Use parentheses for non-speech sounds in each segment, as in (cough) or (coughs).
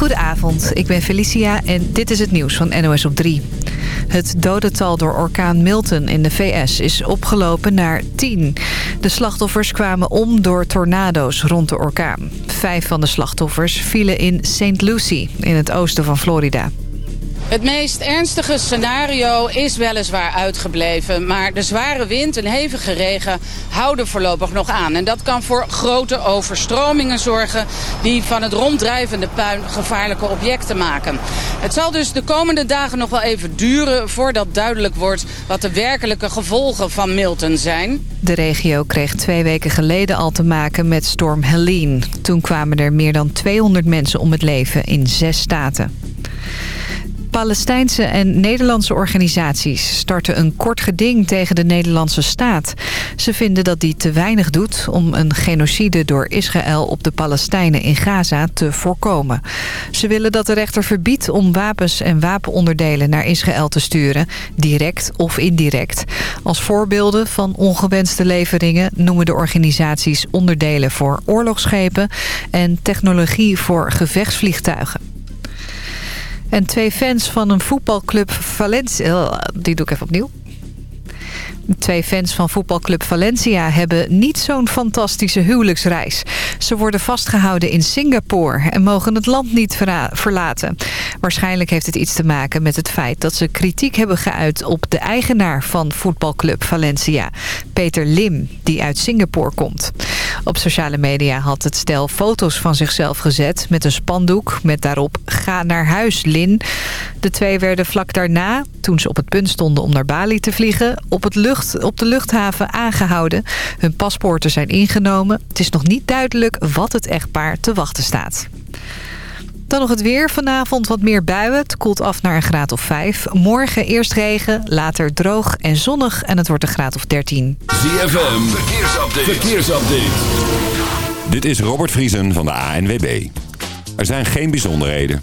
Goedenavond, ik ben Felicia en dit is het nieuws van NOS op 3. Het dodental door orkaan Milton in de VS is opgelopen naar 10. De slachtoffers kwamen om door tornado's rond de orkaan. Vijf van de slachtoffers vielen in St. Lucie in het oosten van Florida. Het meest ernstige scenario is weliswaar uitgebleven... maar de zware wind en hevige regen houden voorlopig nog aan. En dat kan voor grote overstromingen zorgen... die van het ronddrijvende puin gevaarlijke objecten maken. Het zal dus de komende dagen nog wel even duren... voordat duidelijk wordt wat de werkelijke gevolgen van Milton zijn. De regio kreeg twee weken geleden al te maken met storm Helene. Toen kwamen er meer dan 200 mensen om het leven in zes staten. Palestijnse en Nederlandse organisaties starten een kort geding tegen de Nederlandse staat. Ze vinden dat die te weinig doet om een genocide door Israël op de Palestijnen in Gaza te voorkomen. Ze willen dat de rechter verbiedt om wapens en wapenonderdelen naar Israël te sturen, direct of indirect. Als voorbeelden van ongewenste leveringen noemen de organisaties onderdelen voor oorlogsschepen en technologie voor gevechtsvliegtuigen. En twee fans van een voetbalclub Valencia... Die doe ik even opnieuw. Twee fans van voetbalclub Valencia hebben niet zo'n fantastische huwelijksreis. Ze worden vastgehouden in Singapore en mogen het land niet verlaten. Waarschijnlijk heeft het iets te maken met het feit dat ze kritiek hebben geuit op de eigenaar van voetbalclub Valencia, Peter Lim, die uit Singapore komt. Op sociale media had het stel foto's van zichzelf gezet met een spandoek met daarop ga naar huis Lin. De twee werden vlak daarna, toen ze op het punt stonden om naar Bali te vliegen, op het lucht op de luchthaven aangehouden. Hun paspoorten zijn ingenomen. Het is nog niet duidelijk wat het echtpaar te wachten staat. Dan nog het weer. Vanavond wat meer buien. Het koelt af naar een graad of 5. Morgen eerst regen, later droog en zonnig. En het wordt een graad of 13. ZFM, verkeersupdate. verkeersupdate. Dit is Robert Vriesen van de ANWB. Er zijn geen bijzonderheden.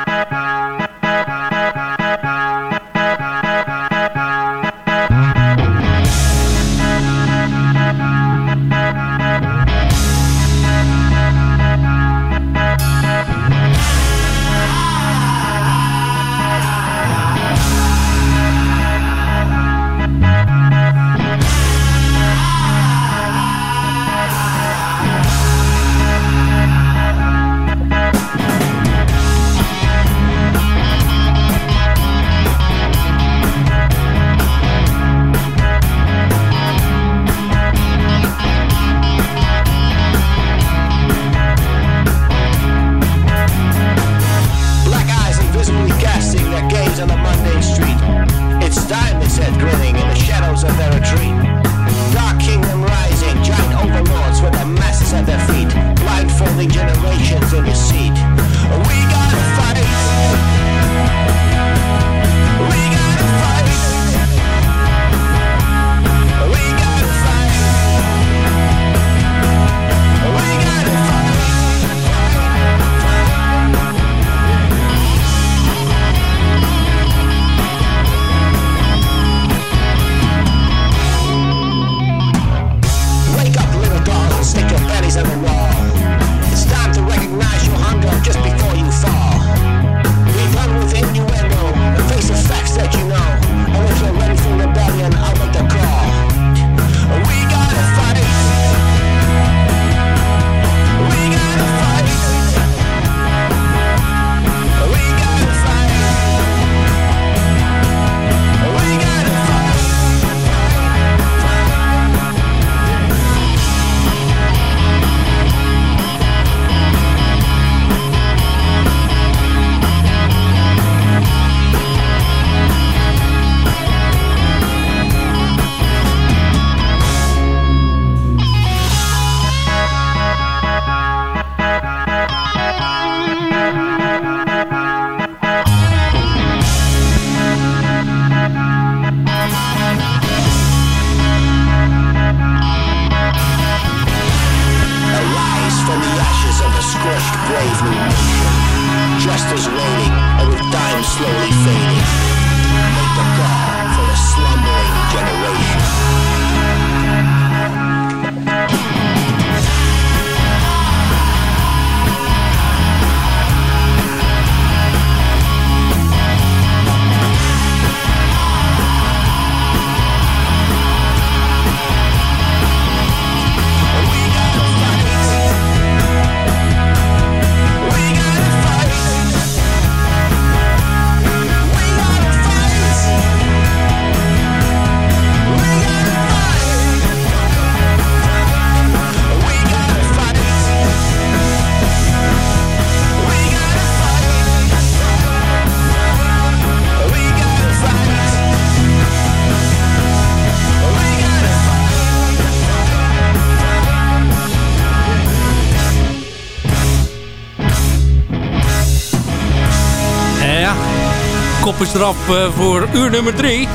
From the ashes of a is eraf uh, voor uur nummer 3.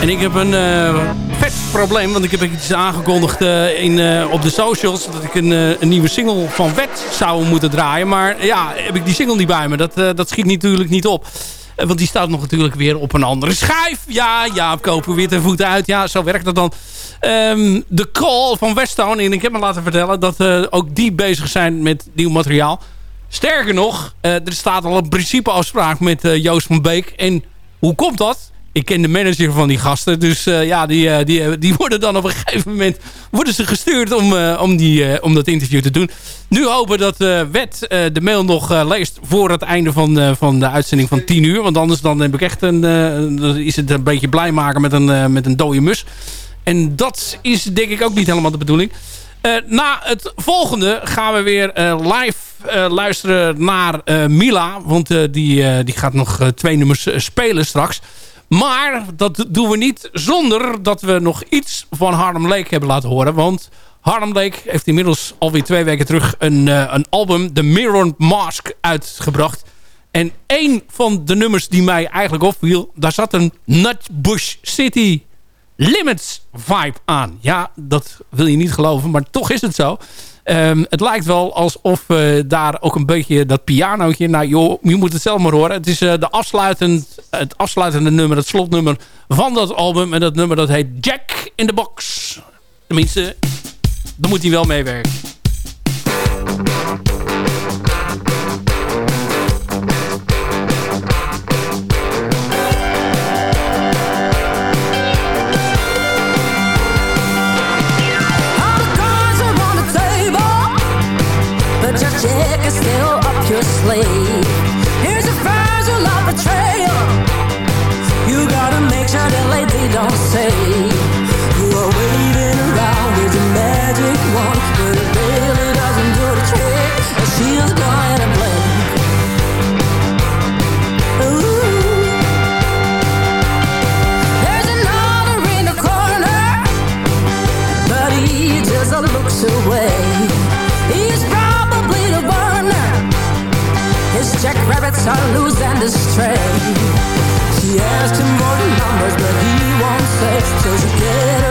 En ik heb een uh, vet probleem, want ik heb iets aangekondigd uh, in, op de socials... dat ik een, een, nieuwe single van Wet zou moeten draaien. Maar ja, heb ik die single niet bij me. Dat, dat schiet natuurlijk niet op. want die staat nog natuurlijk weer op een andere schijf. Ja, ja, kopen weer ten voeten uit. Ja, zo werkt dat dan. Um, de Call van Westtown. En ik heb me laten vertellen dat ook die bezig zijn met nieuw materiaal... Sterker nog, uh, er staat al een principeafspraak met uh, Joost van Beek. En hoe komt dat? Ik ken de manager van die gasten. Dus uh, ja, die, die, die worden dan op een gegeven moment worden ze gestuurd om, om, die, om dat interview te doen. Nu hopen dat Wet de mail nog leest voor het einde van, van de uitzending van 10 uur. Want anders dan heb ik echt een, is het een beetje blij maken met een, met een dode mus. En dat is denk ik ook niet helemaal de bedoeling. Uh, na het volgende gaan we weer uh, live uh, luisteren naar Mila. Want die, die gaat nog twee nummers spelen straks. Maar dat doen we niet zonder dat we nog iets van Harlem Lake hebben laten horen. Want Harlem Lake heeft inmiddels alweer twee weken terug een, een album, The Mirror Mask, uitgebracht. En één van de nummers die mij eigenlijk opviel, daar zat een Nutbush City Limits vibe aan. Ja, dat wil je niet geloven, maar toch is het zo. Um, het lijkt wel alsof uh, daar ook een beetje dat pianootje... Nou joh, je moet het zelf maar horen. Het is uh, de afsluitend, het afsluitende nummer, het slotnummer van dat album. En dat nummer dat heet Jack in the Box. Tenminste, dan moet hij wel meewerken. Jackrabbits are loose and astray. She asked him for the numbers but he won't say. So she gathers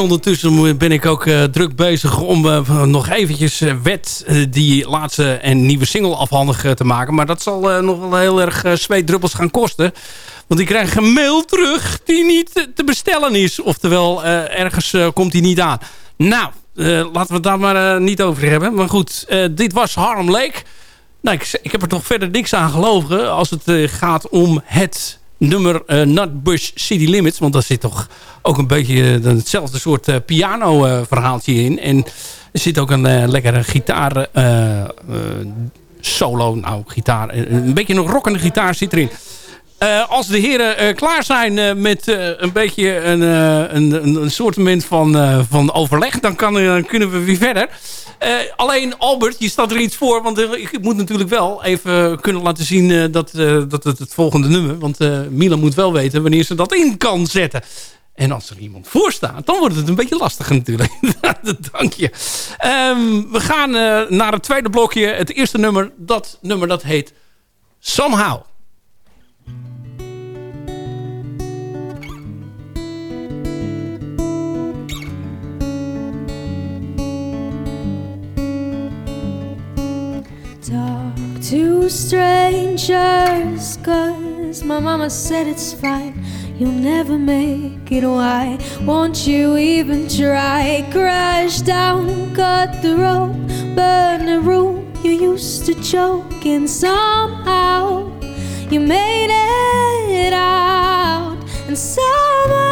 ondertussen ben ik ook uh, druk bezig om uh, nog eventjes uh, wet die laatste en nieuwe single afhandig te maken. Maar dat zal nog wel heel erg zweetdruppels gaan kosten. Want ik krijg een mail terug die niet te bestellen is. Oftewel, ergens komt die niet aan. Nou, laten we het daar maar niet over hebben. Maar goed, dit was Harlem Lake. Nou, ik, ik, heb er toch verder niks aan geloven als het gaat om het nummer uh, Nutbush City Limits. Want daar zit toch ook een beetje uh, hetzelfde soort uh, piano verhaaltje in. En er zit ook een lekkere gitaar solo. Nou, gitaar. Een beetje een rockende gitaar zit erin. Als de heren klaar zijn met een beetje een, een, een soort van, van overleg... dan kan, kunnen we weer verder. Alleen Albert, je staat er iets voor. Want ik moet natuurlijk wel even kunnen laten zien dat, dat het het volgende nummer... want Milan moet wel weten wanneer ze dat in kan zetten. En als er iemand voor staat, dan wordt het een beetje lastig natuurlijk. (laughs) Dank je. Um, we gaan naar het tweede blokje. Het eerste nummer, dat nummer dat heet Somehow. To strangers Cause my mama said it's fine. You'll never make it, why won't you even try? Crash down, cut the rope, burn the room You used to choke and somehow. You made it out And somehow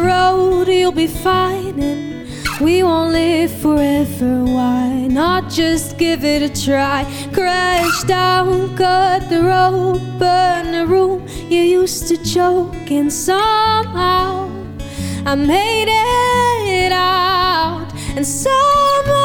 road, you'll be fine. And we won't live forever. Why not just give it a try? Crash down, cut the rope, burn the room. You used to choke, and somehow I made it out. And somehow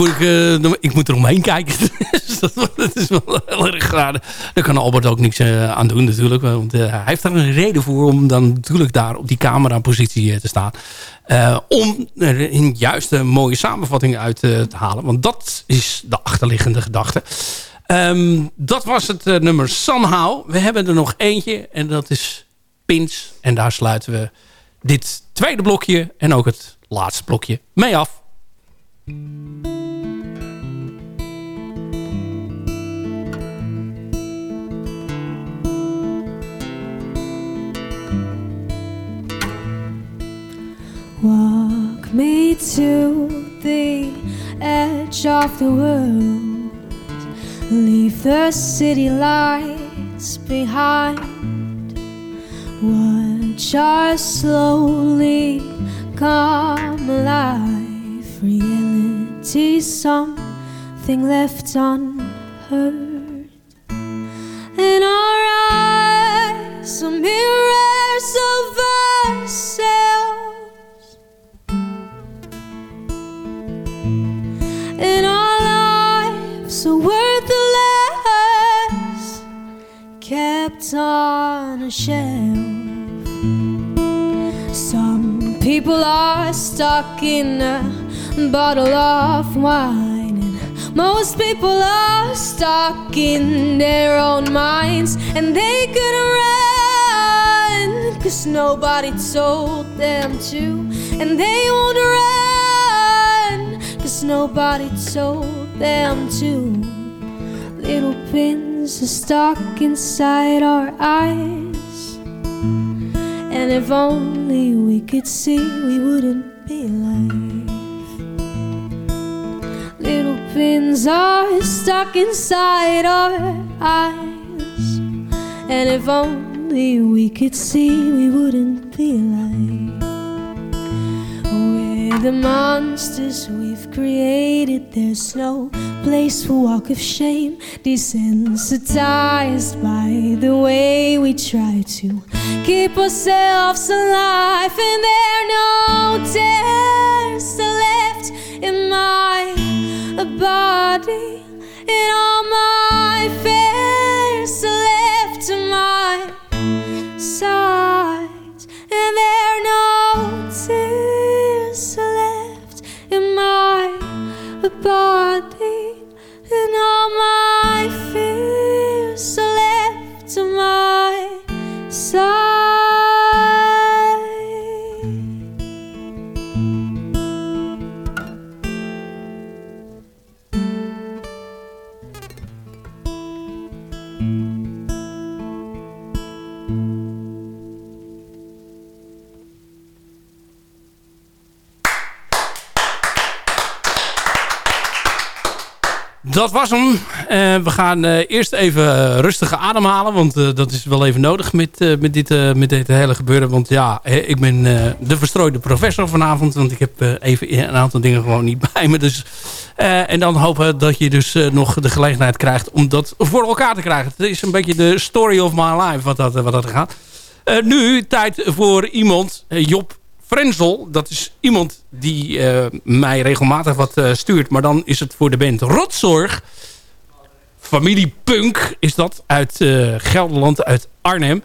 eh, ik moet er omheen kijken. (laughs) Dus dat, dat is wel heel erg raar. Daar kan Albert ook niks eh, aan doen natuurlijk. Want eh, hij heeft daar een reden voor om dan natuurlijk daar op die camerapositie te staan. om er een juiste mooie samenvatting uit te halen. Want dat is de achterliggende gedachte. Ehm, dat was het nummer Somehow. We hebben er nog eentje en dat is Pins. En daar sluiten we dit tweede blokje en ook het laatste blokje mee af. Walk me to the edge of the world. Leave the city lights behind. Watch us slowly come alive. Reality, something left unheard. In our eyes, are mirrors shelf. Some people are stuck in a bottle of wine. And most people are stuck in their own minds and they couldn't run cause nobody told them to. And they won't run cause nobody told them to. Little pins are stuck inside our eyes. And if only we could see, we wouldn't be alive. Little pins are stuck inside our eyes. And if only we could see, we wouldn't be alive. We're the monsters created, there's no place for walk of shame. Desensitized by the way we try to keep ourselves alive, and there are no tears left in my body, and all my fears left to my sides, and there are no tears in body, and all my fears are left to my side. Dat was hem. Eh, we gaan eh, eerst even uh, rustige ademhalen. Want dat is wel even nodig met, met, dit, met dit hele gebeuren. Want ja, ik ben de verstrooide professor vanavond. Want ik heb even een aantal dingen gewoon niet (laughs) bij me. Dus, en dan hopen dat je dus nog de gelegenheid krijgt om dat voor elkaar te krijgen. Het is een beetje de story of my life wat dat, wat dat gaat. nu tijd voor iemand, Job Frenzel, dat is iemand die uh, mij regelmatig wat uh, stuurt. Maar dan is het voor de band Rotzorg. Familie Punk is dat uit uh, Gelderland, uit Arnhem.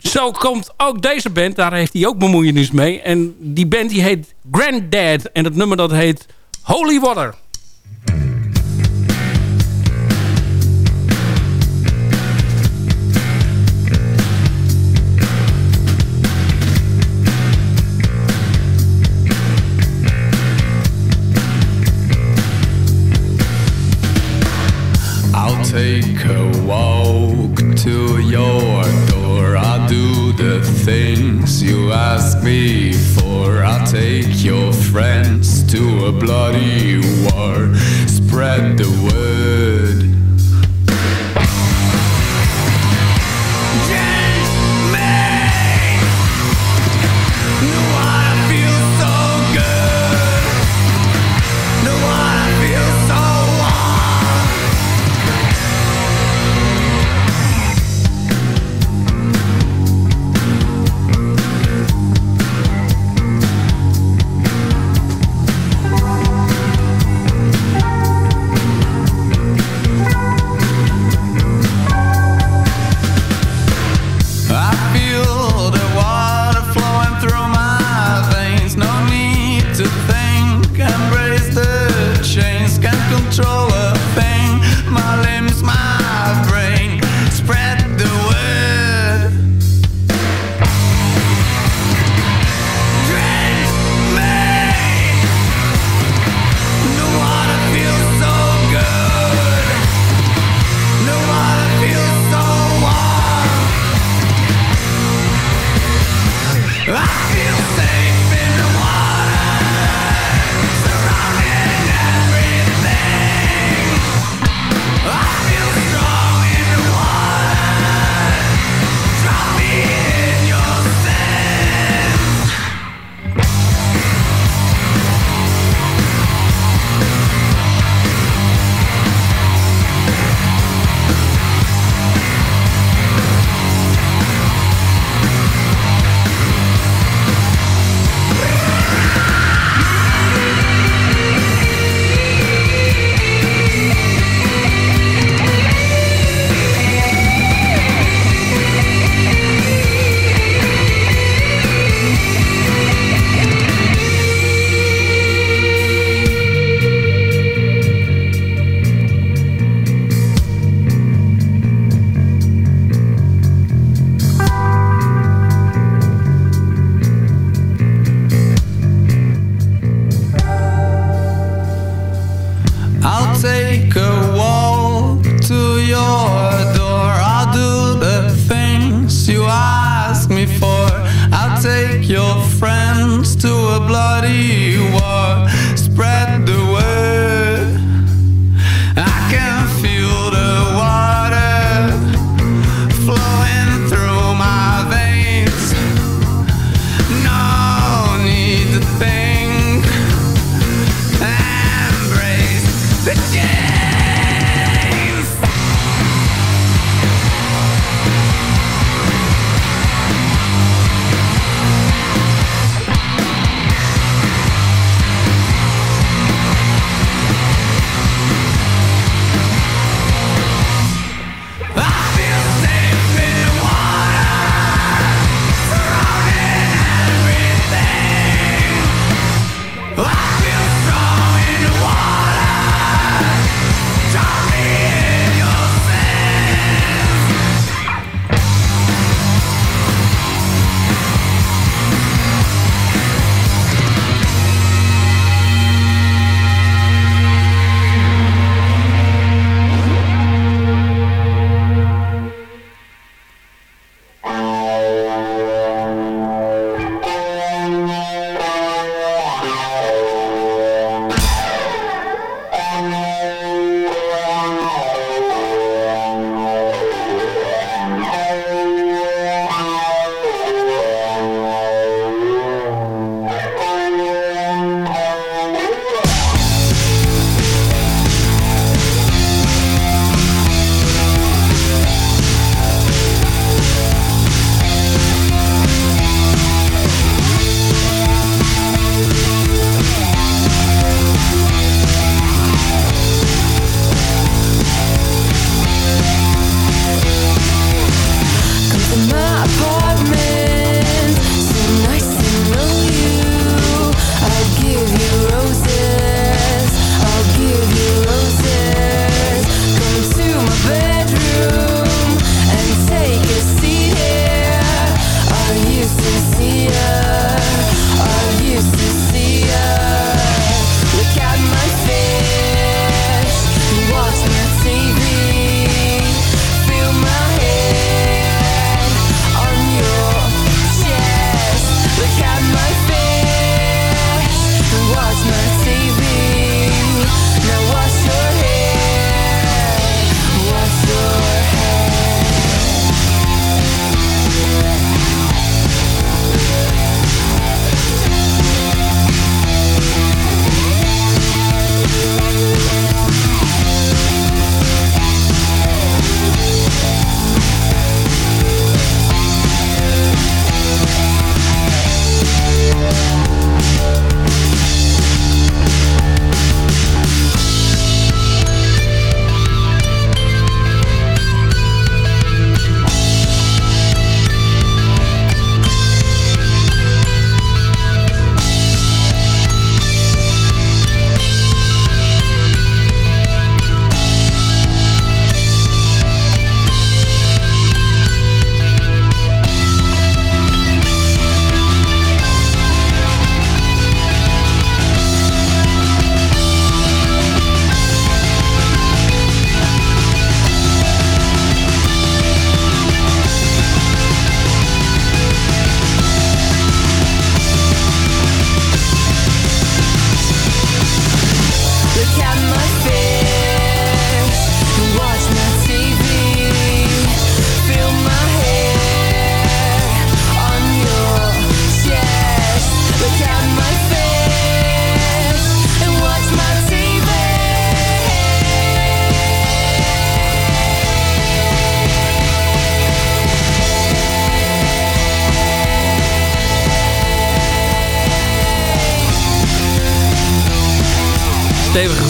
Zo komt ook deze band, daar heeft hij ook bemoeienis mee. En die band die heet Granddad. En het nummer dat heet Holy Water. Take a walk to your door. I'll do the things you ask me for. I'll take your friends to a bloody war. Spread the word.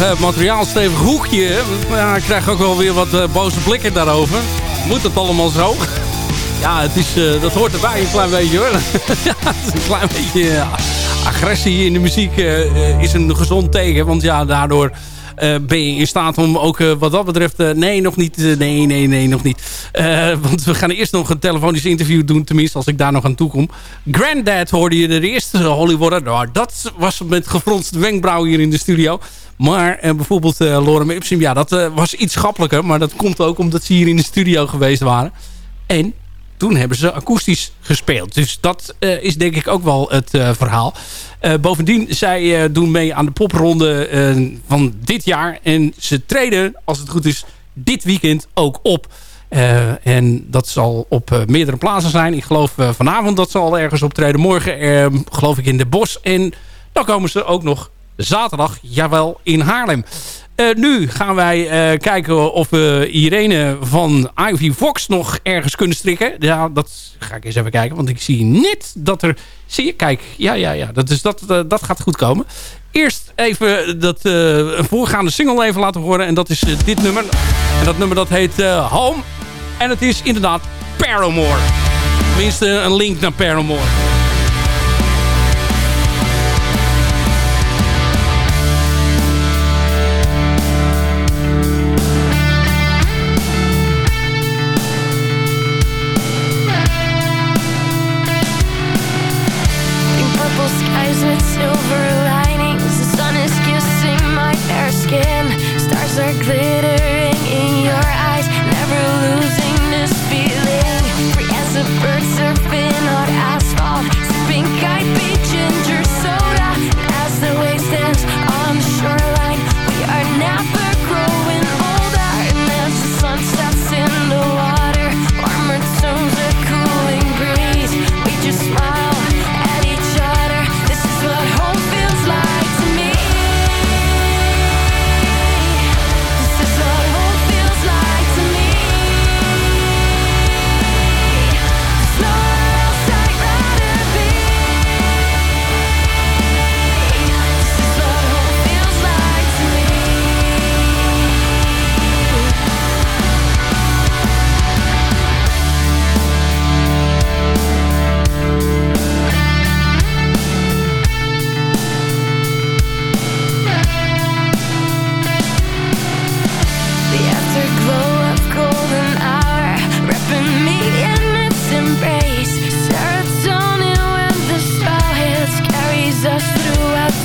Eh, materiaal stevig hoekje. Ja, ik krijg ook wel weer wat eh, boze blikken daarover. Moet het allemaal zo? (laughs) Ja, het is, uh, dat hoort erbij een klein beetje hoor. (laughs) ja, het is een klein beetje... Agressie in de muziek is een gezond teken. Want ja, daardoor ben je in staat om ook wat dat betreft... nee, nog niet. nee, nee, nee, nog niet. want we gaan eerst nog een telefonisch interview doen. Tenminste, als ik daar nog aan toe kom. Granddad hoorde je de eerste Hollywood. Nou, dat was met gefronste wenkbrauw hier in de studio. Maar bijvoorbeeld Lorem Ipsum, ja, dat was iets schappelijker. Maar dat komt ook omdat ze hier in de studio geweest waren. En toen hebben ze akoestisch gespeeld. Dus dat uh, is denk ik ook wel het uh, verhaal. Uh, bovendien, zij doen mee aan de popronde van dit jaar. En ze treden, als het goed is, dit weekend ook op. en dat zal op meerdere plaatsen zijn. Ik geloof vanavond dat ze al ergens optreden. Morgen geloof ik in de Bos. En dan komen ze ook nog zaterdag, jawel, in Haarlem. Uh, nu gaan wij uh, kijken of we Irene van Ivy Fox nog ergens kunnen strikken. Ja, dat ga ik eens even kijken. Want ik zie net dat er... Zie je? Kijk, ja, ja, ja. Dat, is, dat, uh, dat gaat goed komen. Eerst even dat, voorgaande single even laten horen. En dat is dit nummer. En dat nummer dat heet Home. En het is inderdaad Paramore. Tenminste, een link naar Paramore.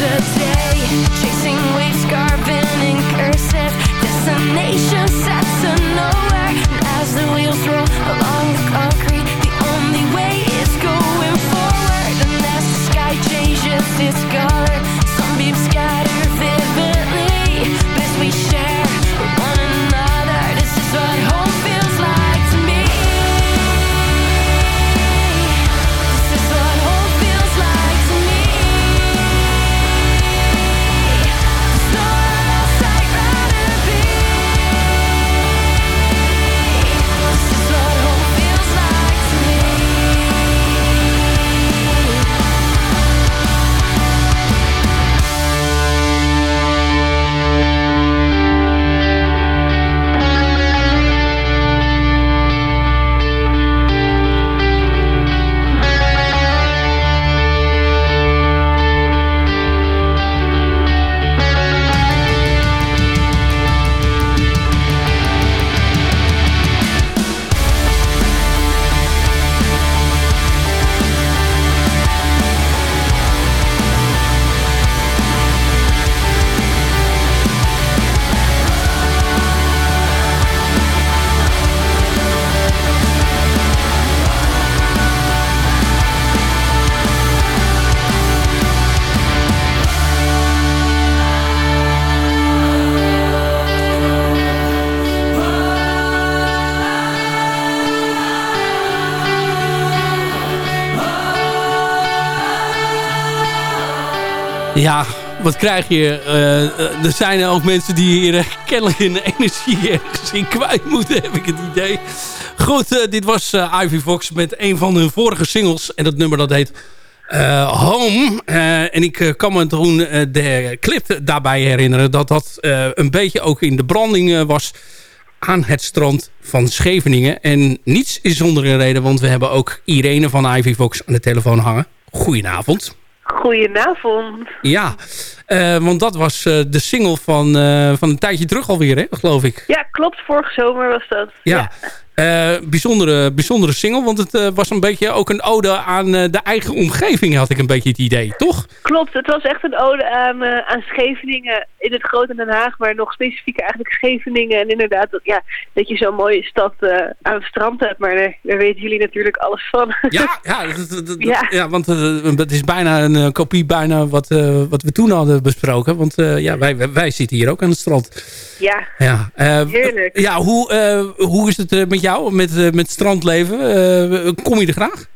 hesitate Ja, wat krijg je? Uh, er zijn ook mensen die hier kennelijk in energie ergens in kwijt moeten, heb ik het idee. Goed, uh, dit was Ivy Fox met een van hun vorige singles. En dat nummer dat heet Home. en ik kan me toen de clip daarbij herinneren... dat dat een beetje ook in de branding was aan het strand van Scheveningen. En niets is zonder een reden, want we hebben ook Irene van Ivy Fox aan de telefoon hangen. Goedenavond. Goedenavond. Ja, Eh, want dat was eh, de single van, eh, van een tijdje terug alweer, hè, geloof ik. Ja, klopt. Vorige zomer was dat. Ja. Bijzondere, bijzondere single, want het was een beetje ook een ode aan de eigen omgeving, had ik een beetje het idee, toch? Klopt, het was echt een ode aan, aan Scheveningen in het grote Den Haag, maar nog specifieker eigenlijk Scheveningen. En inderdaad, dat, ja, dat je zo'n mooie stad aan het strand hebt, maar daar, daar weten jullie natuurlijk alles van. Ja, (laughs) ja, dat, Ja. ja want het is bijna een kopie bijna wat, wat we toen hadden besproken. Want eh, ja, wij, wij, zitten hier ook aan het strand. ja, Ja, eh, Heerlijk. Ja, hoe, eh, hoe is het met jou, met, met strandleven? Kom je er graag?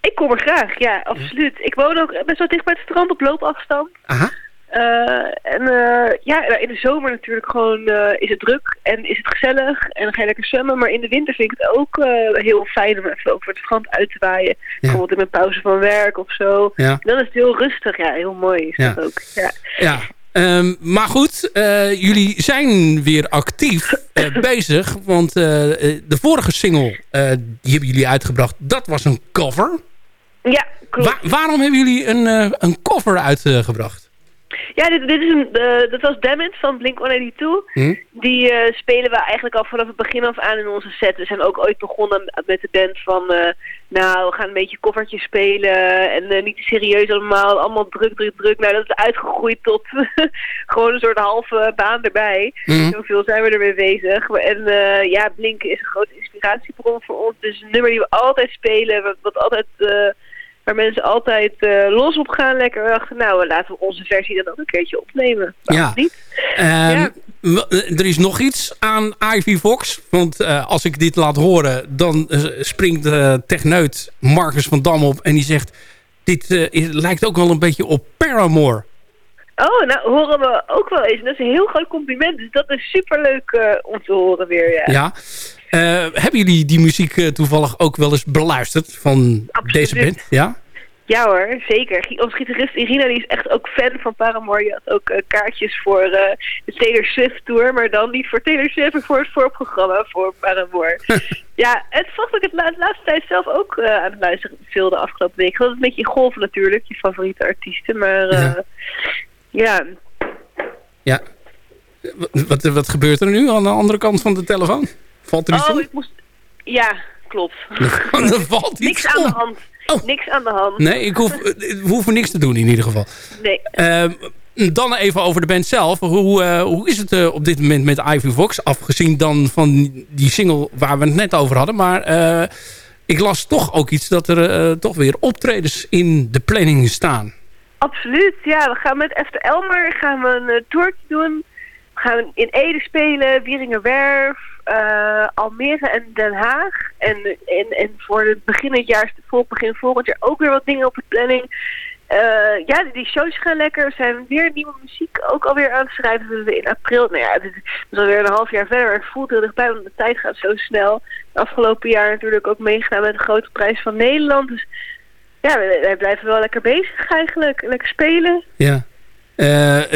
ik kom er graag, ja, absoluut. Ik woon ook best wel dicht bij het strand op loopafstand. Aha. Eh, en eh, ja, in de zomer natuurlijk gewoon eh, is het druk en is het gezellig en dan ga je lekker zwemmen. Maar in de winter vind ik het ook heel fijn om even over het strand uit te waaien. Bijvoorbeeld in mijn pauze van werk of zo. Ja. Dan is het heel rustig, ja, heel mooi is Ja. dat ook. Ja. Ja, ehm, maar goed, jullie zijn weer actief (coughs) bezig. Want de vorige single, die hebben jullie uitgebracht, dat was een cover. Ja, klopt. Wa- waarom hebben jullie een, een cover uitgebracht? Ja, dit, dit is een, eh, dat was Damage van Blink-182. Hm? Die eh, spelen we eigenlijk al vanaf het begin af aan in onze set. We zijn ook ooit begonnen met de band van... eh, nou, we gaan een beetje koffertjes spelen en niet te serieus allemaal. Allemaal druk, druk, druk. Nou, dat is uitgegroeid tot (laughs) gewoon een soort halve baan erbij. Mhm. Zoveel zijn we ermee bezig. En ja, Blink is een grote inspiratiebron voor ons. Dus een nummer die we altijd spelen, wat, wat altijd... eh, Waar mensen altijd eh, los op gaan, lekker dachten, nou laten we onze versie dan ook een keertje opnemen. Waarom Ja. niet? Ehm, Ja. eh, Er is nog iets aan Ivy Fox. Want eh, als ik dit laat horen, dan eh, springt techneut Marcus van Dam op en die zegt... Dit eh, lijkt ook wel een beetje op Paramore. Oh, nou horen we ook wel eens. En dat is een heel groot compliment. Dus dat is superleuk eh om te horen weer, ja. Ja. Eh, hebben jullie die muziek eh, toevallig ook wel eens beluisterd van Absoluut. deze band? Ja? Ja hoor, zeker. Onze gitarist Irina die is echt ook fan van Paramore. Die had ook kaartjes voor de Taylor Swift Tour. Maar dan niet voor Taylor Swift, maar voor het voorprogramma voor Paramore. (laughs) ja, het was ook het la- de laatste tijd zelf ook aan het luisteren veel de afgelopen week. Dat is een beetje golven natuurlijk, je favoriete artiesten. Maar Ja. Ja, ja. Wat, wat, wat gebeurt er nu aan de andere kant van de telefoon? Valt er iets Oh, om? ik moest... Ja, klopt. (laughs) er valt iets Niks aan de hand. Oh. Niks aan de hand. Nee, ik hoef, eh, we hoeven niks te doen in ieder geval. Nee. Ehm, dan even over de band zelf. Hoe, eh, hoe is het eh, op dit moment met Ivy Vox? Afgezien dan van die single waar we het net over hadden. Maar eh, ik las toch ook iets dat er eh, toch weer optredens in de planning staan. Absoluut, ja. We gaan met Efter Elmer gaan we een uh, toertje doen. We gaan in Ede spelen, Wieringerwerf, uh, Almere en Den Haag. En, en, en voor het begin het jaar, vol begin volgend jaar ook weer wat dingen op de planning. Uh, ja, die shows gaan lekker. We zijn weer nieuwe muziek ook alweer aan het schrijven. We in april, nou ja, het is alweer een half jaar verder. Het voelt heel dichtbij, want de tijd gaat zo snel. Afgelopen jaar natuurlijk ook meegedaan met de grote prijs van Nederland. Dus ja, wij, blijven wel lekker bezig eigenlijk. Lekker spelen. Ja. Uh,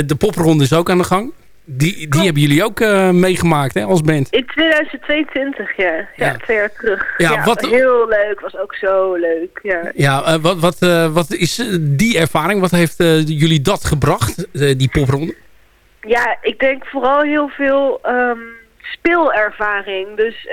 de popronde is ook aan de gang. Die, die hebben jullie ook uh, meegemaakt hè, als band? In 2022, ja. Ja, ja. twee jaar terug. Ja, ja wat, heel leuk. Was ook zo leuk, ja. Ja, uh, wat, wat, uh, wat is die ervaring? Wat heeft jullie dat gebracht, die popronde? Ja, ik denk vooral heel veel um, speelervaring. Dus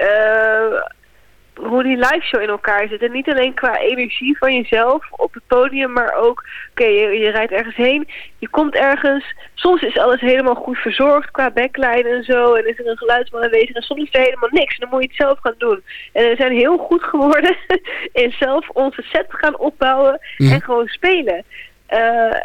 hoe die live show in elkaar zit. En niet alleen qua energie van jezelf op het podium, maar ook, oké, okay, je, je, rijdt ergens heen, je komt ergens. Soms is alles helemaal goed verzorgd qua backline en zo. En is er een geluidsman aanwezig. En soms is er helemaal niks. En dan moet je het zelf gaan doen. En we zijn heel goed geworden (laughs) in zelf onze set gaan opbouwen mm. en gewoon spelen. Uh,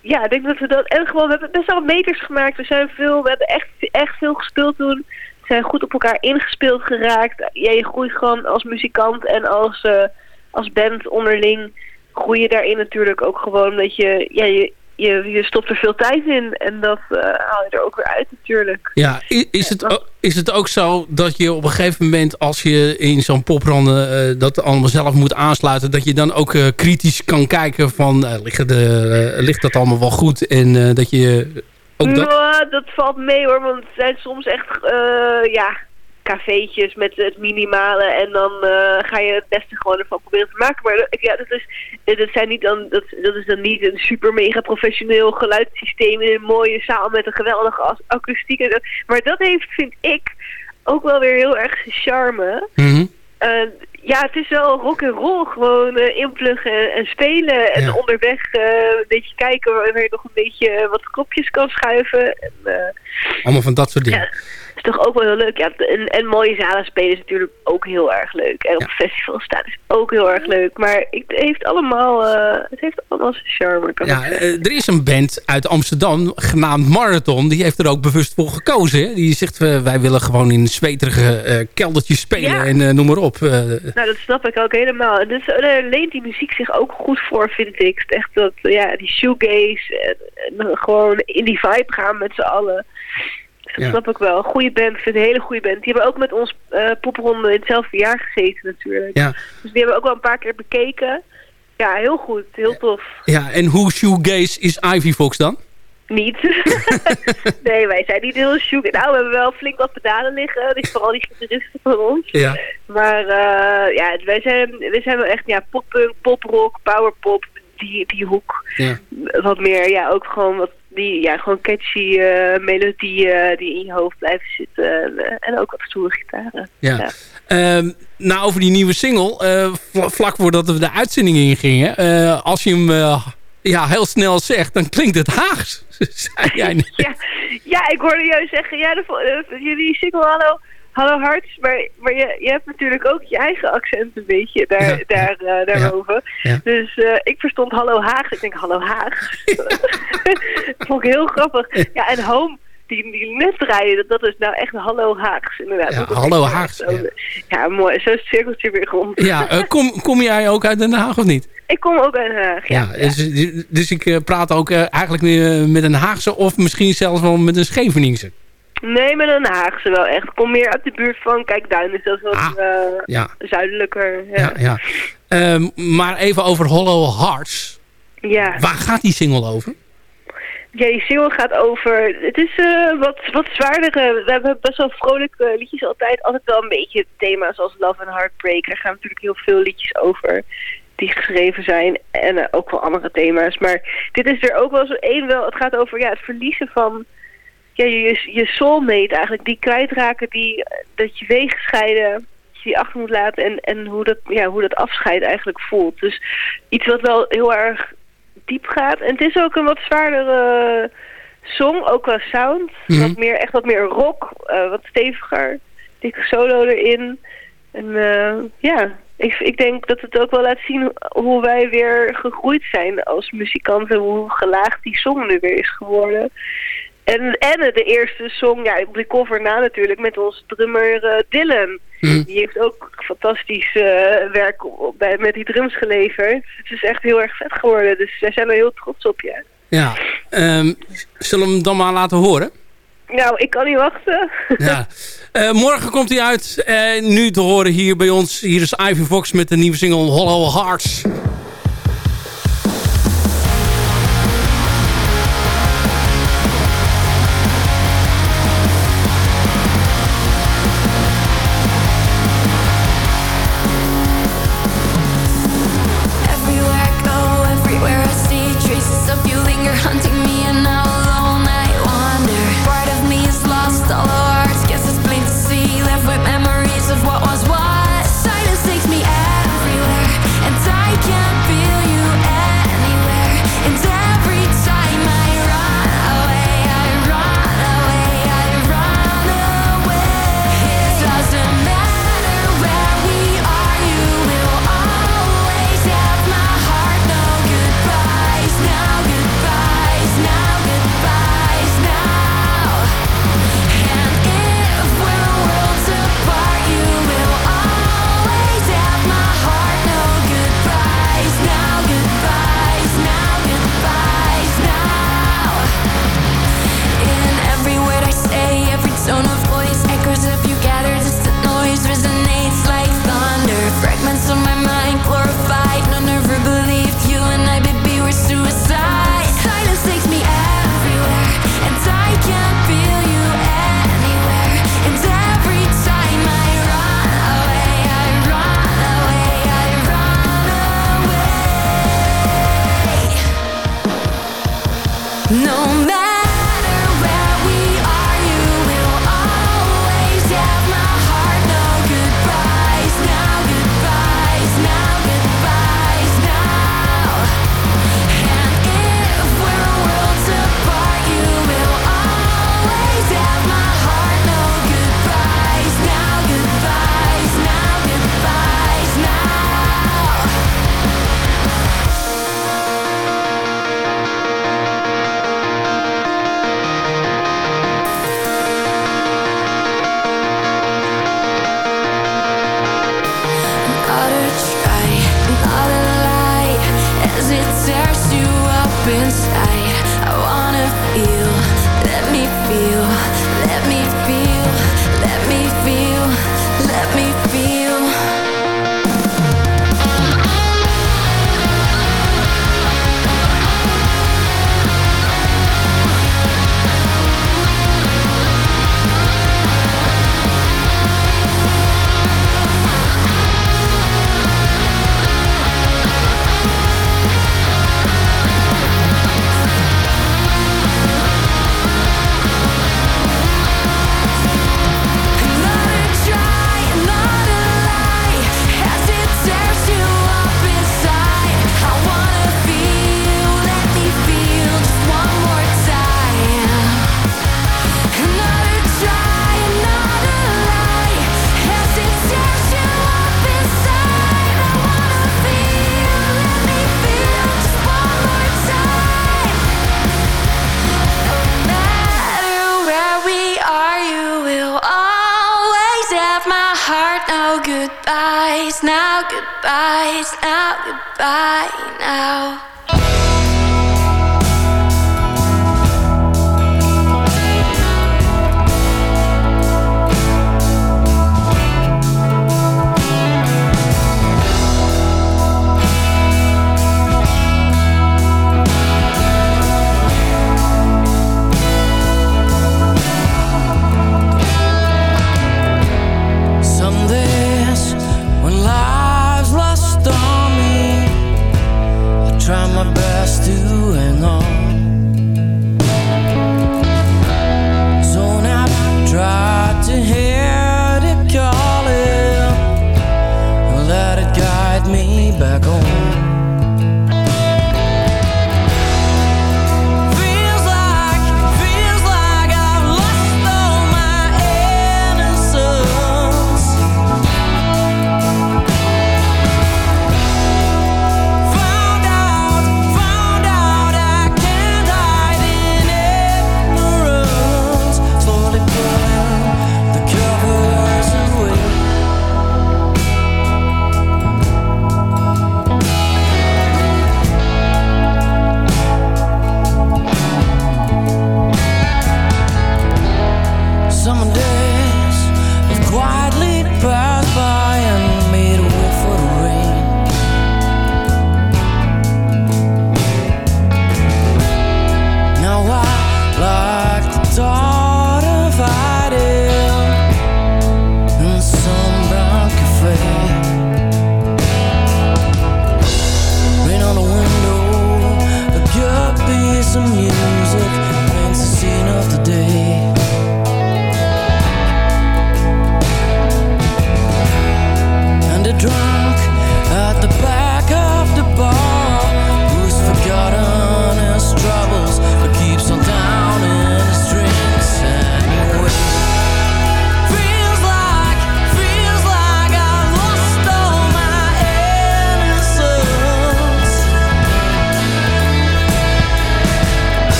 ja, ik denk dat we dat... En gewoon, we hebben best wel meters gemaakt. We zijn veel, we hebben echt, echt veel gespeeld toen zijn goed op elkaar ingespeeld geraakt. Ja, je groeit gewoon als muzikant en als, uh, als band onderling groei je daarin natuurlijk ook gewoon dat je, ja, je, je, je stopt er veel tijd in en dat uh, haal je er ook weer uit natuurlijk. Ja, is, is, het, ook, is het ook zo dat je op een gegeven moment als je in zo'n popronde uh, dat allemaal zelf moet aansluiten, dat je dan ook kritisch kan kijken van ligt, de, ligt dat allemaal wel goed en dat je ook dat? Nou, dat valt mee hoor, want het zijn soms echt, uh, ja, cafeetjes met het minimale en dan eh, ga je het beste gewoon ervan proberen te maken. Maar dat- ja, dat is, dat zijn niet dan, dat, dat is dan niet een super mega professioneel geluidssysteem in een mooie zaal met een geweldige akoestiek. Maar dat heeft, vind ik, ook wel weer heel erg charme. Mhm. Eh, ja, het is wel rock en roll. Gewoon eh, inpluggen en, en spelen. En Ja. onderweg eh, een beetje kijken waar je nog een beetje eh, wat kopjes kan schuiven. En, Allemaal van dat soort dingen. ja, is toch ook wel heel leuk. Ja, en, en mooie zalen spelen is natuurlijk ook heel erg leuk. En op festivals staan is ook heel erg leuk. Maar ik, het heeft allemaal, eh, het heeft allemaal zijn charme. Kan Ja, eh, er is een band uit Amsterdam, genaamd Marathon. Die heeft er ook bewust voor gekozen. hè. Die zegt, eh, wij willen gewoon in zweterige eh keldertjes spelen Ja. en noem maar op. Nou, dat snap ik ook helemaal. En Dus daar leent die muziek zich ook goed voor, vind ik. Echt dat, ja, die shoegaze en, en gewoon in die vibe gaan met z'n allen. Dus dat snap ik wel. Een goede band, ik vind een hele goede band. Die hebben ook met ons popronde in hetzelfde jaar gezeten natuurlijk. ja. Dus die hebben we ook wel een paar keer bekeken. Ja, heel goed. Heel tof. ja, en hoe shoegaze is Ivy Fox dan? Niet. (laughs) nee, wij zijn niet heel shoot. Nou, we hebben wel flink wat pedalen liggen. Dus vooral die gitaristen van ons. Ja. Maar eh, ja, wij zijn, wij zijn wel echt ja, poppunk, poprock, powerpop, die, die hoek. Ja. Wat meer, ja, ook gewoon wat die, ja, gewoon catchy eh, melodieën die in je hoofd blijven zitten. En, eh, en ook wat stoere gitaren. Ja. Ehm, nou, over die nieuwe single. eh, vla- vlak voordat we de uitzending ingingen. eh als je hem eh, ja, heel snel zegt, dan klinkt het Haags. (laughs) Zei jij net. Ja, ja, ik hoorde jou zeggen, ja, de, eh, jullie single Hallo, Hallo Harts, maar, maar je, je hebt natuurlijk ook je eigen accent een beetje daar, Ja. daar, daarover. Ja. Dus eh, ik verstond Hallo Haag, ik denk Hallo Haag. (laughs) vond ik heel grappig. Ja, en Home, die, die net draaien, dat, dat is nou echt Hallo Haags inderdaad. Ja, Hallo Haags, ja. Mooi, zo is het cirkeltje weer rond. Ja, eh, kom, kom jij ook uit Den Haag of niet? Ik kom ook uit Den Haag, ja. Dus, dus ik praat ook eigenlijk met een Haagse of misschien zelfs wel met een Scheveningse. Nee, met een Haagse wel echt. Ik kom meer uit de buurt van Kijkduin, dus dat is wat Ah, eh, Ja, zuidelijker. ja, Ja. ja. Ehm, maar even over Hollow Hearts. ja. Waar gaat die single over? Ja, die single gaat over... Het is eh, wat, wat zwaardere... We hebben best wel vrolijke liedjes altijd. Altijd wel een beetje thema's als Love and Heartbreak. Daar gaan natuurlijk heel veel liedjes over die geschreven zijn. En eh, ook wel andere thema's. Maar dit is er ook wel zo één wel. Het gaat over ja, het verliezen van ja, je, je soulmate eigenlijk. Die kwijtraken, die, dat je wegen scheiden... dat je die achter moet laten en, en hoe, dat, ja, hoe dat afscheid eigenlijk voelt. Dus iets wat wel heel erg diep gaat. En het is ook een wat zwaardere song, ook qua sound. Mhm. Wat meer, echt wat meer rock, eh, wat steviger. Dikke solo erin. En eh, ja, ik, ik denk dat het ook wel laat zien hoe wij weer gegroeid zijn als muzikanten. Hoe gelaagd die song nu weer is geworden. En, en de eerste song, ja, op de cover na natuurlijk, met onze drummer eh, Dylan. Mhm. Die heeft ook fantastisch eh, werk op- bij, met die drums geleverd. Het is echt heel erg vet geworden, dus wij zijn er heel trots op, ja. Ja. Ehm, zullen we hem dan maar laten horen? Nou, ik kan niet wachten. (laughs) Ja. Eh, morgen komt hij uit. nu te horen hier bij ons. Hier is Ivy Fox met de nieuwe single Hollow Hearts.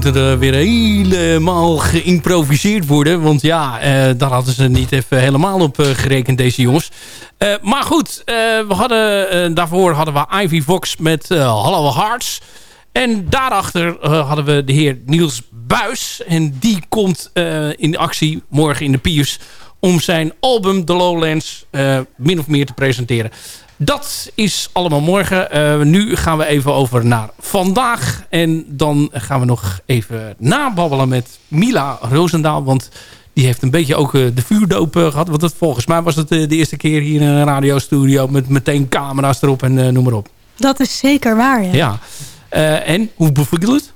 Kijk, en dan moet er weer helemaal geïmproviseerd worden. Want ja, eh, daar hadden ze niet even helemaal op eh, gerekend, deze jongens. Eh, maar goed, we hadden, daarvoor hadden we Ivy Vox met Hallo Hearts. En daarachter hadden we de heer Niels Buis. En die komt in actie morgen in de Piers... om zijn album The Lowlands min of meer te presenteren. Dat is allemaal morgen. Eh, nu gaan we even over naar vandaag. En dan gaan we nog even nababbelen met Mila Roosendaal. Want die heeft een beetje ook eh, de vuurdoop eh, gehad. Want volgens mij was het de eerste keer hier in een radiostudio... met meteen camera's erop en noem maar op. Dat is zeker waar, ja. Ja. En, hoe beviel het?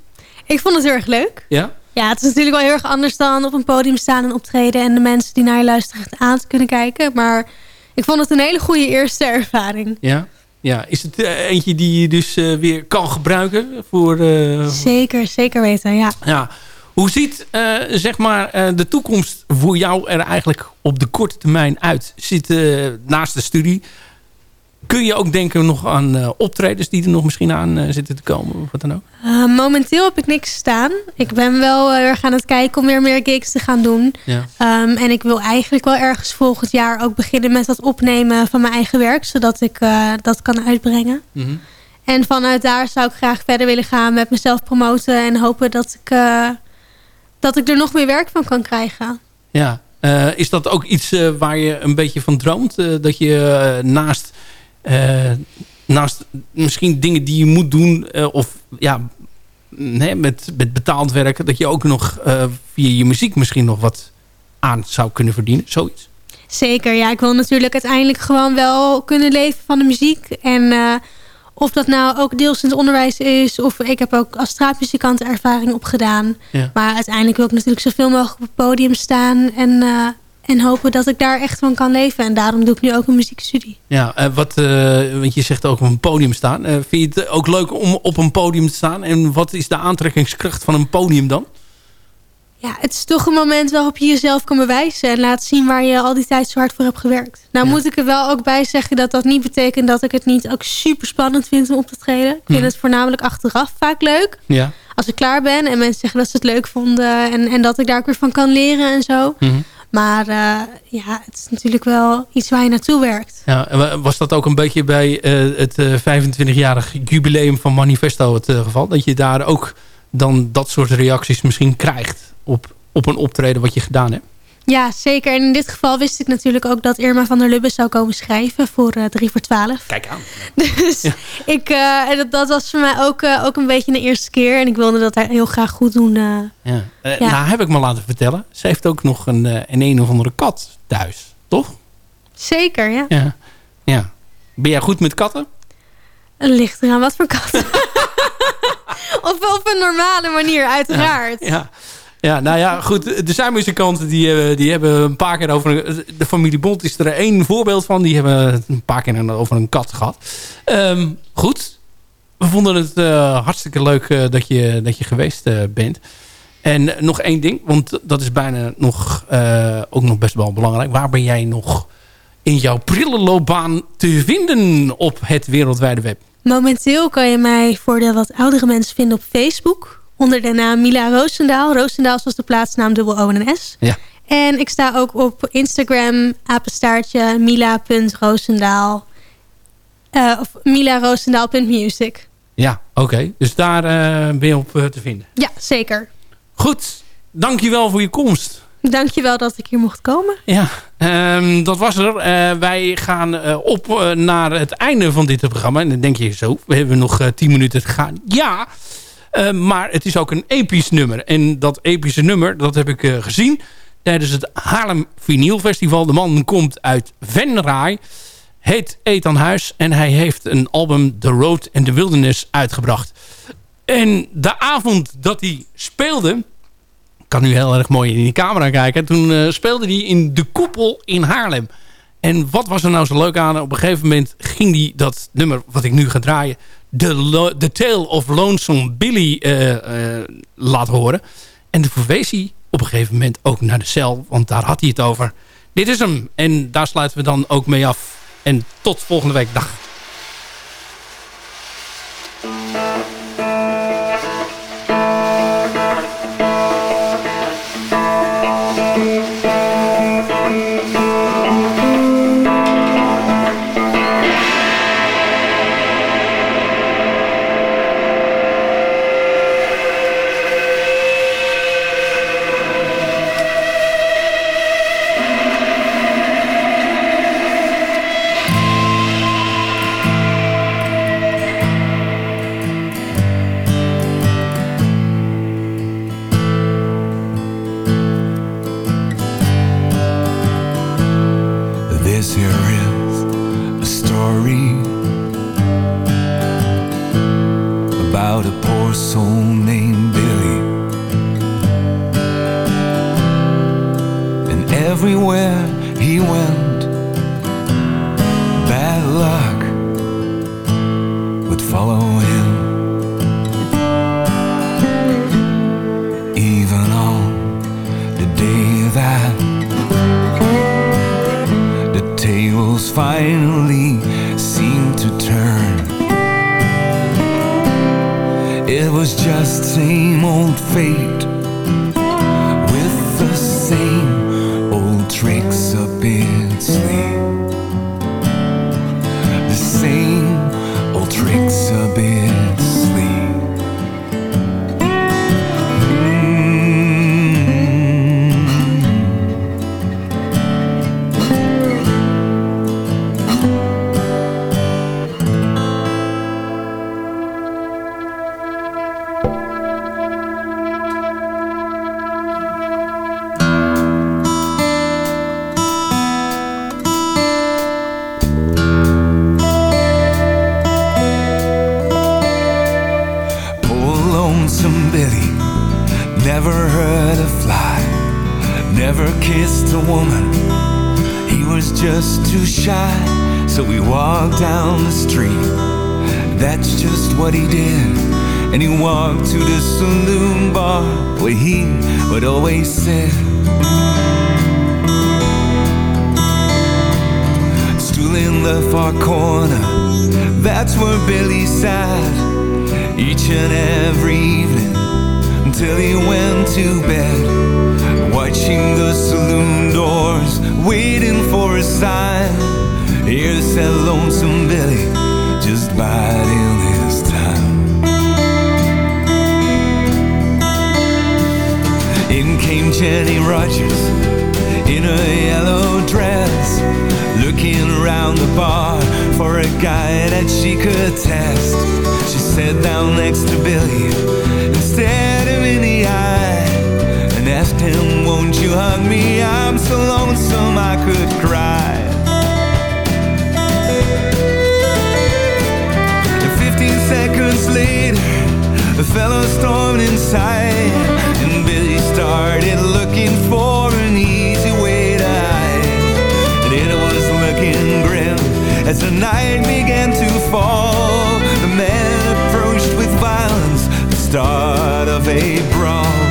Ik vond het heel erg leuk. Ja? Ja, het is natuurlijk wel heel erg anders dan op een podium staan en optreden... en de mensen die naar je luisteren aan te kunnen kijken. Maar ik vond het een hele goede eerste ervaring. Ja? Ja, is het eh, eentje die je dus eh, weer kan gebruiken voor... eh, Zeker, zeker weten, ja. ja. Hoe ziet zeg maar, de toekomst voor jou er eigenlijk op de korte termijn uit? Zit naast de studie kun je ook denken nog aan uh, optredens die er nog misschien aan uh, zitten te komen? Of wat dan ook? Uh, momenteel heb ik niks staan. Ik ben wel erg aan het kijken om weer meer gigs te gaan doen. Ja. Um, en ik wil eigenlijk wel ergens volgend jaar ook beginnen met het opnemen van mijn eigen werk. Zodat ik dat kan uitbrengen. Mm -hmm. En vanuit daar zou ik graag verder willen gaan met mezelf promoten. En hopen dat ik, dat ik er nog meer werk van kan krijgen. Ja, is dat ook iets waar je een beetje van droomt? Dat je naast, naast misschien dingen die je moet doen... of ja, nee, met, met betaald werk... dat je ook nog via je muziek misschien nog wat aan zou kunnen verdienen? Zoiets? Zeker, ja. Ik wil natuurlijk uiteindelijk gewoon wel kunnen leven van de muziek. En of dat nou ook deels in het onderwijs is... of ik heb ook als straatmuzikant ervaring opgedaan. Ja. Maar uiteindelijk wil ik natuurlijk zoveel mogelijk op het podium staan... en, uh, en hopen dat ik daar echt van kan leven. En daarom doe ik nu ook een muziekstudie. Ja, uh, wat, uh, want je zegt ook op een podium staan. vind je het ook leuk om op een podium te staan? En wat is de aantrekkingskracht van een podium dan? Ja, het is toch een moment waarop je jezelf kan bewijzen... en laat zien waar je al die tijd zo hard voor hebt gewerkt. Nou Ja. moet ik er wel ook bij zeggen dat dat niet betekent... dat ik het niet ook super spannend vind om op te treden. Ik vind Mhm. het voornamelijk achteraf vaak leuk. Ja. Als ik klaar ben en mensen zeggen dat ze het leuk vonden... en, en dat ik daar ook weer van kan leren en zo. Mhm. Maar eh, ja, het is natuurlijk wel iets waar je naartoe werkt. Ja, was dat ook een beetje bij eh, het eh, 25-jarig jubileum van Manifesto het eh, geval? Dat je daar ook dan dat soort reacties misschien krijgt op, op een optreden wat je gedaan hebt? Ja, zeker. En in dit geval wist ik natuurlijk ook dat Irma van der Lubbe zou komen schrijven voor eh 3 voor 12. Kijk aan. (laughs) Dus ik, en dat, dat was voor mij ook, eh, ook een beetje de eerste keer. En ik wilde dat heel graag goed doen. Ja. Ja. Nou heb ik me laten vertellen. Ze heeft ook nog een, een een of andere kat thuis, toch? Zeker, ja. Ja. ja. Ben jij goed met katten? Het ligt eraan wat voor kat. (laughs) of op een normale manier, uiteraard. Ja. Ja, nou ja, goed. Er zijn muzikanten die, eh, die hebben een paar keer over... De familie Bond is er één voorbeeld van. Die hebben een paar keer over een kat gehad. Ehm, goed. We vonden het eh, hartstikke leuk eh, dat, je, dat je geweest bent. En nog één ding, want dat is bijna nog, ook nog best wel belangrijk. Waar ben jij nog in jouw prille te vinden op het wereldwijde web? Momenteel kan je mij voor de wat oudere mensen vinden op Facebook. Onder de naam Mila Roosendaal. Roosendaal zoals de plaatsnaam dubbel O en S. Ja. En ik sta ook op Instagram, apenstaartje, mila.roosendaal. Eh of milaroosendaal.music. Ja, oké. Dus daar eh, ben je op eh, te vinden. Ja, zeker. Goed, dankjewel voor je komst. Dankjewel dat ik hier mocht komen. Ja, ehm, dat was er. Wij gaan op naar het einde van dit programma. En dan denk je zo, we hebben nog 10 minuten te gaan. Ja, maar het is ook een episch nummer. En dat epische nummer, dat heb ik eh, gezien tijdens het Haarlem Vinyl Festival. De man komt uit Venray, heet Ethan Huis. En hij heeft een album The Road and the Wilderness uitgebracht. En de avond dat hij speelde kan nu heel erg mooi in die camera kijken. Toen eh, speelde hij in De Koepel in Haarlem. En wat was er nou zo leuk aan? Op een gegeven moment ging hij dat nummer wat ik nu ga draaien... Lo- The Tale of Lonesome Billy eh, eh, laten horen. En toen verwees hij op een gegeven moment ook naar de cel. Want daar had hij het over. Dit is hem. En daar sluiten we dan ook mee af. En tot volgende week. Dag. And he walked to the saloon bar where he would always sit. Stool in the far corner, that's where Billy sat each and every evening until he went to bed, watching the saloon doors, waiting for a sign. Here's that lonesome Billy just biding Jenny Rogers in a yellow dress, looking around the bar for a guy that she could test. She sat down next to Billy and stared him in the eye and asked him, Won't you hug me? I'm so lonesome I could cry. And 15 seconds later, the fellow stormed inside, started looking for an easy way to hide. And it was looking grim as the night began to fall. The man approached with violence, the start of a brawl.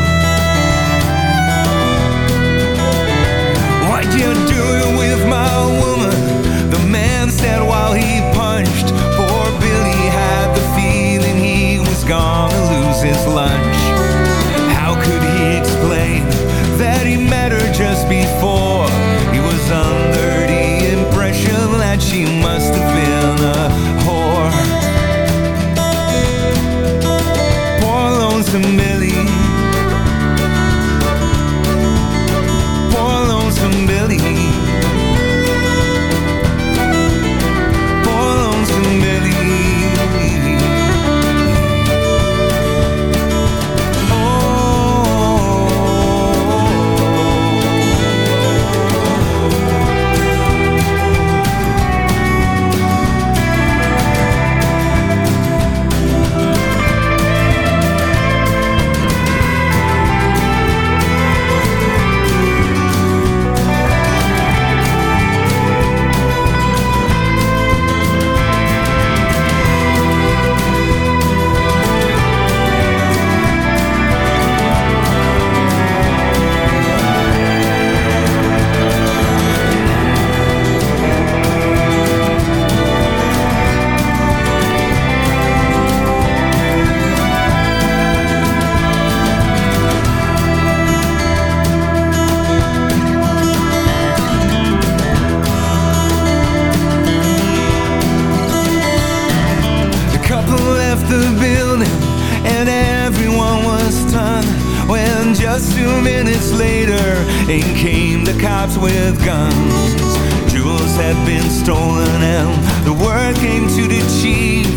Came to the chief.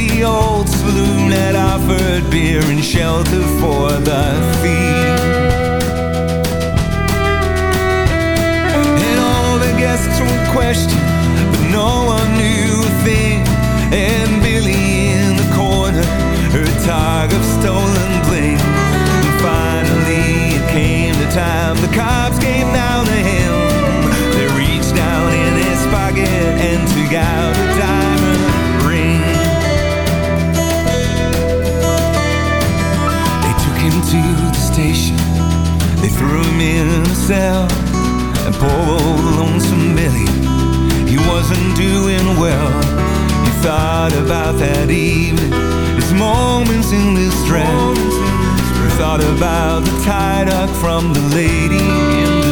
The old saloon had offered beer and shelter for the thief. And all the guests were questioned, but no one knew a thing. And Billy in the corner, her tag of stolen bling. And finally it came the time the cops came down to him. They reached down in his pocket and took out cell. And poor old lonesome Billy, he wasn't doing well. He thought about that evening, its moments in distress. You thought about the tie duck from the lady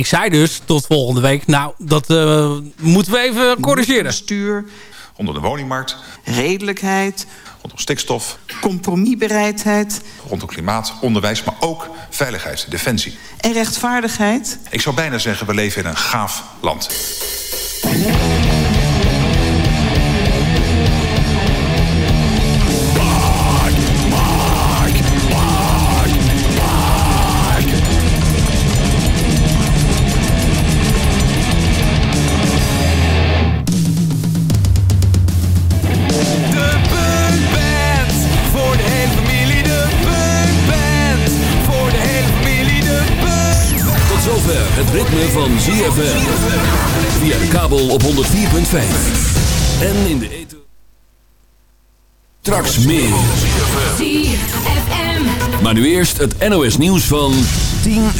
Ik zei dus tot volgende week. Nou, dat eh, moeten we even corrigeren. Bestuur, Onder de woningmarkt, redelijkheid, rondom stikstof, compromisbereidheid rondom klimaat, onderwijs, maar ook veiligheid, defensie. en rechtvaardigheid. Ik zou bijna zeggen, we leven in een gaaf land. Het ritme van ZFM. Via de kabel op 104.5. En in de ether. Straks meer. Maar nu eerst het NOS nieuws van 10 uur.